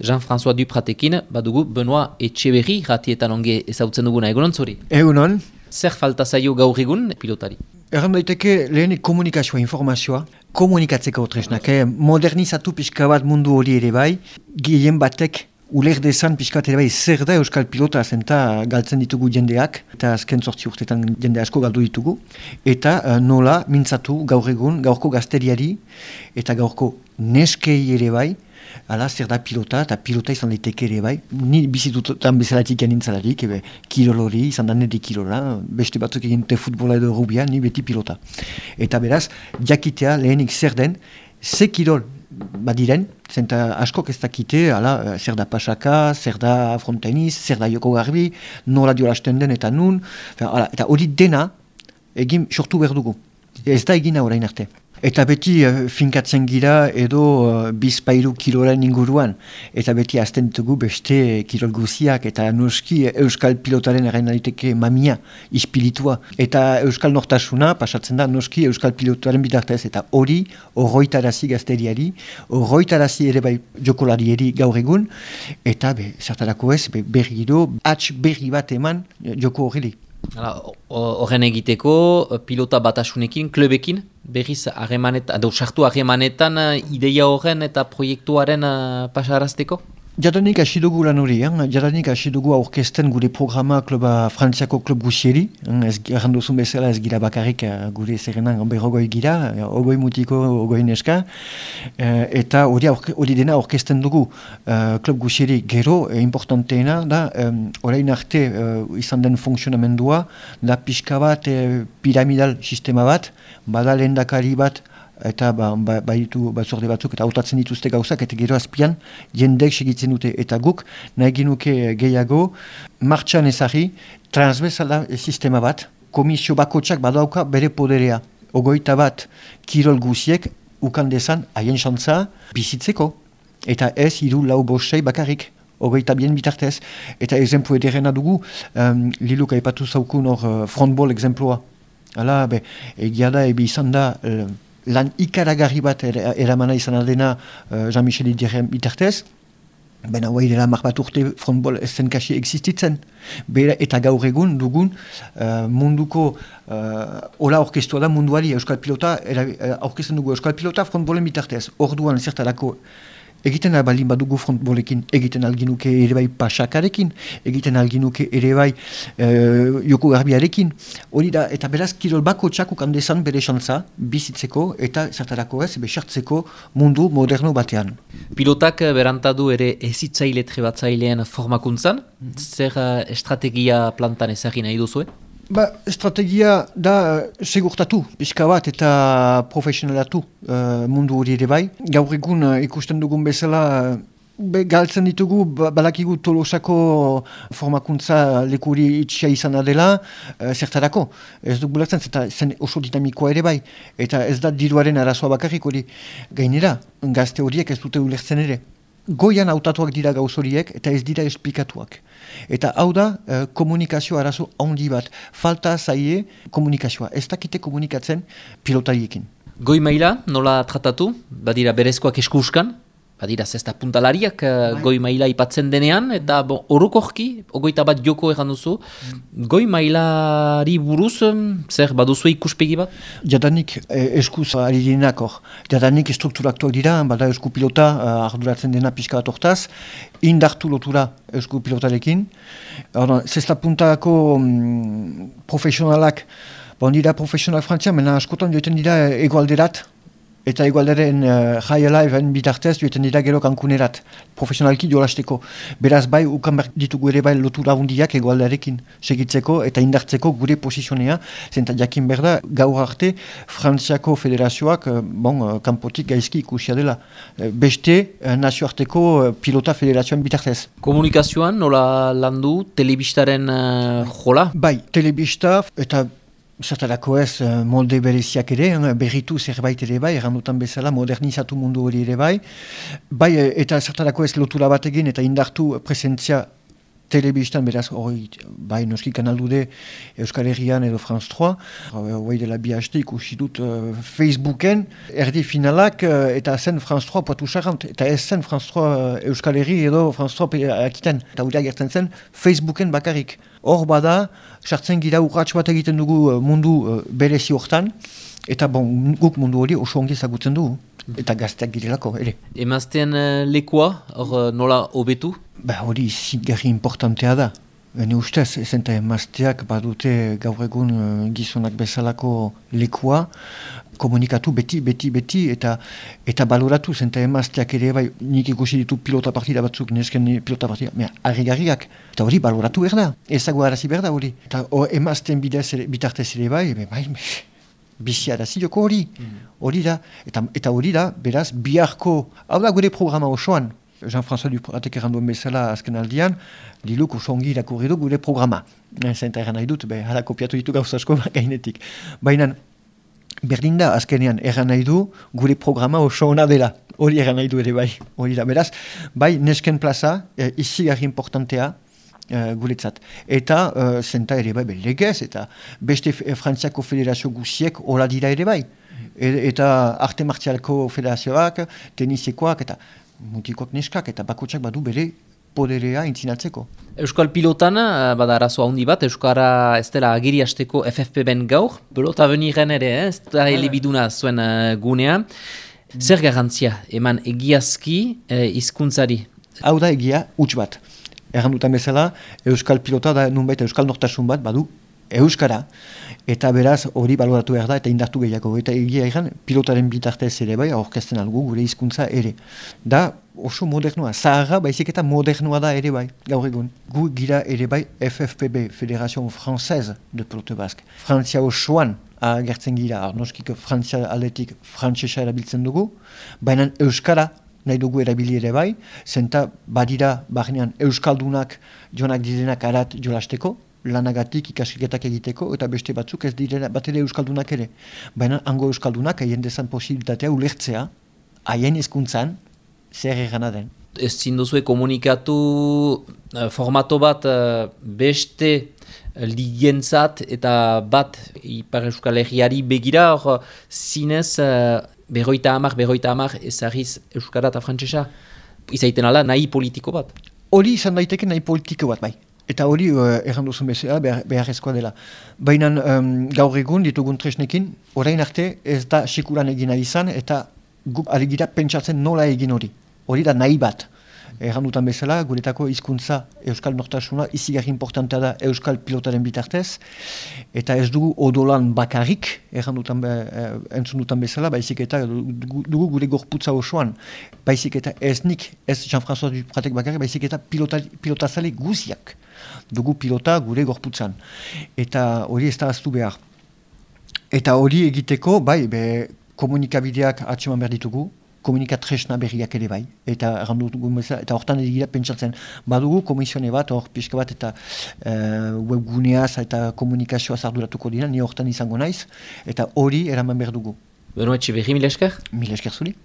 Jean-François Dupratekin, badugu Benoit Etxeberri ratietan onge ezautzen duguna egunon zuri. Egunon. Zer falta zaio gaur egun pilotari? Erran daiteke lehenik komunikazioa, informazioa, komunikatzeko tresnak. Eh? Modernizatu pixka bat mundu hori ere bai, gehien batek uler dezan pixka ere bai zer da euskal pilota zenta galtzen ditugu jendeak, eta azken sortzi urtetan jende asko galdu ditugu, eta uh, nola mintzatu gaur egun, gaurko gazteriari, eta gaurko neskei ere bai, Hala, zer da pilota, eta pilota izan daiteke ere bai. Ni bizitutan bezalatik janintzalarik, ebe, kirolori, izan da nire kirola, beste batzuk egin dute futbola edo rubia, ni beti pilota. Eta beraz, jakitea lehenik zer den, ze kirol badiren, zenta askok ez dakite, ala, zer da pasaka, zer da fronteniz, zer da joko garbi, nola diolasten den eta nun, eta hori dena egin sortu behar dugu. Ez da egina orain arte. Eta beti uh, finkatzen gira edo uh, bizpairu kiloren inguruan. Eta beti azten dugu beste kirol guziak eta noski euskal pilotaren aliteke mamia, ispilitua. Eta euskal nortasuna pasatzen da noski euskal pilotaren bidartez. Eta hori horroitarazi gazteriari, horroitarazi ere bai jokolarieri gaur egun. Eta be, zertarako ez, be, berri giro, atx berri bat eman joko horreli. Horren egiteko pilota batasunekin, klubekin, berriz harremanetan, sartu harremanetan ideia horren eta proiektuaren uh, pasarazteko? Jadanik hasi dugu lan hori, eh? jadanik hasi dugu aurkesten gure programa kluba frantziako klub guzieri, ez erranduzun bezala ez gira bakarrik eh, gure zerrenan berrogoi gira, eh, ogoi mutiko, ogoi neska, eh, eta hori hori dena aurkesten dugu klub guzieri gero, e, importanteena da, orain arte izan den funksionamendua, da pixka bat, piramidal sistema bat, bada lehendakari bat, eta ba, ba, baitu batzorde batzuk eta hautatzen dituzte gauzak eta gero azpian jendek segitzen dute eta guk nahi ginuke gehiago martxan ezari transversala sistema bat komisio bakotsak badauka bere poderea ogoita bat kirol guziek ukan dezan haien xantza bizitzeko eta ez hiru lau bosei bakarrik Ogeita bien bitartez. Eta exemplu ederena dugu, um, Liluka epatu zaukun hor uh, exemplua. Hala, be, egia da, ebi izan da, uh, lan ikaragarri bat eramana izan aldena uh, Jean-Michel Idirren itertez, Baina hau dela mar bat urte frontbol ez zen kasi existitzen. Bera, eta gaur egun dugun uh, munduko uh, ola orkestua da munduari Euskal Pilota, aurkezten dugu Euskal Pilota frontbolen bitartez. Orduan zertarako egiten albalin badugu frontbolekin, egiten alginuke ere bai pasakarekin, egiten alginuke ere bai e, joko garbiarekin. Hori da, eta beraz, kirol bako txakuk handezan bere xantza, bizitzeko eta zertarako ez, besartzeko mundu moderno batean. Pilotak eh, berantadu ere ezitzaile trebatzailean formakuntzan, mm -hmm. zer uh, estrategia plantan ezagin nahi duzu, Ba, estrategia da uh, segurtatu, pixka bat eta profesionalatu uh, mundu hori ere bai. Gaur egun uh, ikusten dugun bezala, be, galtzen ditugu ba, balakigu tolosako formakuntza lekuri itxia izan dela, uh, zertarako. Ez duk bulatzen, zeta zen oso dinamikoa ere bai. Eta ez da diruaren arazoa bakarrik hori gainera, gazte horiek ez dute ulertzen ere goian hautatuak dira gauz horiek eta ez dira esplikatuak. Eta hau da uh, komunikazio arazo handi bat. Falta zaie komunikazioa. Ez dakite komunikatzen pilotariekin. Goi maila nola tratatu? Badira berezkoak eskuskan? Badira zesta puntalariak uh, goi maila ipatzen denean, eta bon, orokorki, ogoita bat joko egan duzu, goi mailari buruz, zer, baduzu ikuspegi bat? Jadanik eh, eskuz ari direnak hor, jadanik strukturaktuak dira, bada esku pilota uh, arduratzen dena pixka bat ortaz, indartu lotura esku pilotarekin, zesta puntako um, profesionalak, Bon, dira profesional frantzia, mena askotan joiten dira egoalderat, eta igualdaren uh, eh, jai live bitartez duetan dira gero kankunerat profesionalki jolasteko. Beraz bai, ukan behar ditugu ere bai lotura hundiak egualdarekin segitzeko eta indartzeko gure posizionea, zenta jakin berda gaur arte Frantziako federazioak uh, bon, uh, kanpotik gaizki ikusia dela. beste uh, nazioarteko uh, pilota federazioan bitartez. Komunikazioan nola landu telebistaren uh, jola? Bai, telebista eta Zertarako ez eh, molde bereziak ere, eh, berritu zerbait ere bai, errandutan bezala, modernizatu mundu hori ere bai. Bai, eh, eta zertarako ez lotura bat egin eta indartu presentzia telebistan, beraz, hori, bai, noski kanaldude Euskal Herrian edo Franz 3, hori dela bi haste ikusi dut uh, Facebooken, erdi finalak uh, eta zen Franz 3 poatu sarrant, eta ez zen Franz 3 uh, Euskal Herri edo Franz 3 akiten, eta hori agertzen zen Facebooken bakarrik. Hor bada, sartzen gira urratx bat egiten dugu mundu berezi hortan, eta bon, guk mundu hori oso ongi ezagutzen dugu eta gazteak girelako, ere. Emazten uh, lekua, hor nola hobetu? Ba hori zigarri importantea da. Hene ustez, ezenta emazteak badute gaur egun uh, gizonak bezalako lekua, komunikatu beti, beti, beti, eta eta baloratu zenta emazteak ere bai nik ikusi ditu pilota partida batzuk, nesken pilota partida, mea, harri-garriak, eta hori baloratu berda, ezagu arazi berda hori. Eta emazten bidez bitartez ere bai, bai, bai, bizia da zidoko hori, mm. hori da, eta, eta hori da, beraz, biharko, hau da gure programa osoan, Jean-François Dupratek erranduen bezala azken aldian, liluk oso ongi irakurri du gure programa. Zenta erran nahi dut, be, hala kopiatu ditu gauz asko gainetik. Baina, berdin da, azkenean, erran nahi du gure programa oso ona dela. Hori erran nahi du ere bai, hori da. Beraz, bai, nesken plaza, eh, izi importantea, uh, guretzat. Eta uh, zenta ere bai, legez, eta beste Frantziako federazio guziek hola dira ere bai. E, eta arte martialko federazioak, tenisekoak, eta mutikoak neskak, eta bakotsak badu bere poderea intzinatzeko. Euskal pilotan, eh, bada arazo handi bat, Euskara ez dela agiri hasteko FFP ben gaur, pelota beniren ere, eh? ez da helibiduna zuen uh, gunea. Zer garantzia, eman egiazki hizkuntzari? Hau da egia, huts bat erran dutan bezala, Euskal pilota da nunbait Euskal nortasun bat, badu, Euskara, eta beraz hori baloratu behar da, eta indartu gehiago, eta egia egan pilotaren bitartez ere bai, aurkezten algu gure hizkuntza ere. Da, oso modernoa, zaharra baizik eta modernoa da ere bai, gaur egun. Gu gira ere bai FFPB, Federation Française de Pilote Basque. Frantzia osoan agertzen gira, arnoskiko Frantzia aldetik frantzesa erabiltzen dugu, baina Euskara nahi dugu erabili ere bai, zenta badira barnean Euskaldunak joanak direnak arat jolasteko, lanagatik ikasiketak egiteko, eta beste batzuk ez direna bat ere Euskaldunak ere. Baina hango Euskaldunak haien dezan posibilitatea ulertzea, haien ezkuntzan, zer egana den. Ez zinduzue komunikatu uh, formato bat uh, beste ligientzat eta bat Ipar Euskal Herriari begira, hor zinez berroita hamar, berroita hamar, ezagiz Euskara eta Frantsesa, izaiten ala nahi politiko bat. Hori izan daiteke nahi politiko bat, bai. Eta hori uh, errandu zuen bezala behar, dela. Baina um, gaur egun ditugun tresnekin, orain arte ez da sekuran egin izan eta guk alegira pentsatzen nola egin hori. Hori da nahi bat. Erran dutan bezala, guretako hizkuntza Euskal Nortasuna izigarri importantea da Euskal pilotaren bitartez. Eta ez dugu odolan bakarrik, erran dutan, be, eh, entzun dutan bezala, baizik eta dugu gure gorputza osoan. Baizik eta ez nik, ez Jean-François Dupratek bakarrik, baizik eta pilota, pilotazale guziak. Dugu pilota gure gorputzan. Eta hori ez da aztu behar. Eta hori egiteko, bai, be, komunikabideak atseman behar ditugu, komunikatresna berriak ere bai, eta errandu eta hortan egira pentsatzen, badugu komisione bat, hor pixka bat, eta uh, webguneaz eta komunikazioa zarduratuko dira, ni hortan izango naiz, eta hori eraman behar dugu. Beno etxe behi, mil esker? Mil esker zuri.